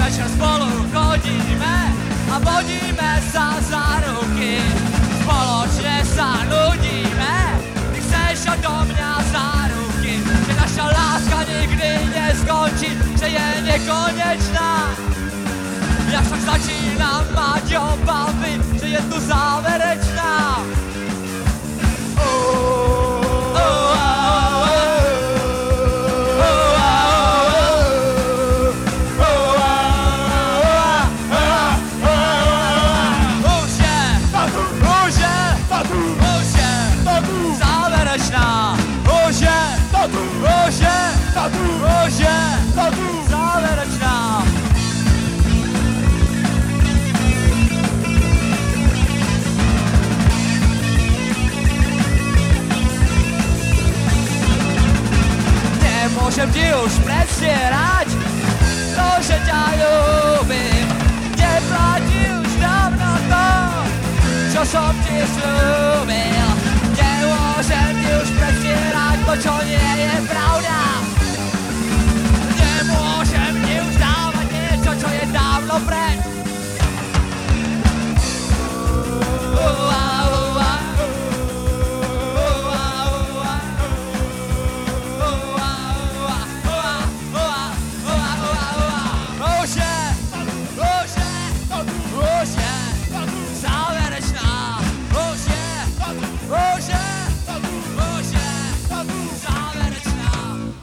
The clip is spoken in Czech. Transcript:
večer spolu chodíme a vodíme se za ruky. Společně se nudíme, ty chceš do mě za ruky. Že naša láska nikdy neskončí, že je nekonečná. Já však začínám mať obavy, že je tu závěr je, už je záverečná. Nemôžem ti už predstierať to, že ťa ľúbim. Neplatí už dávno to, čo som ti slúbil.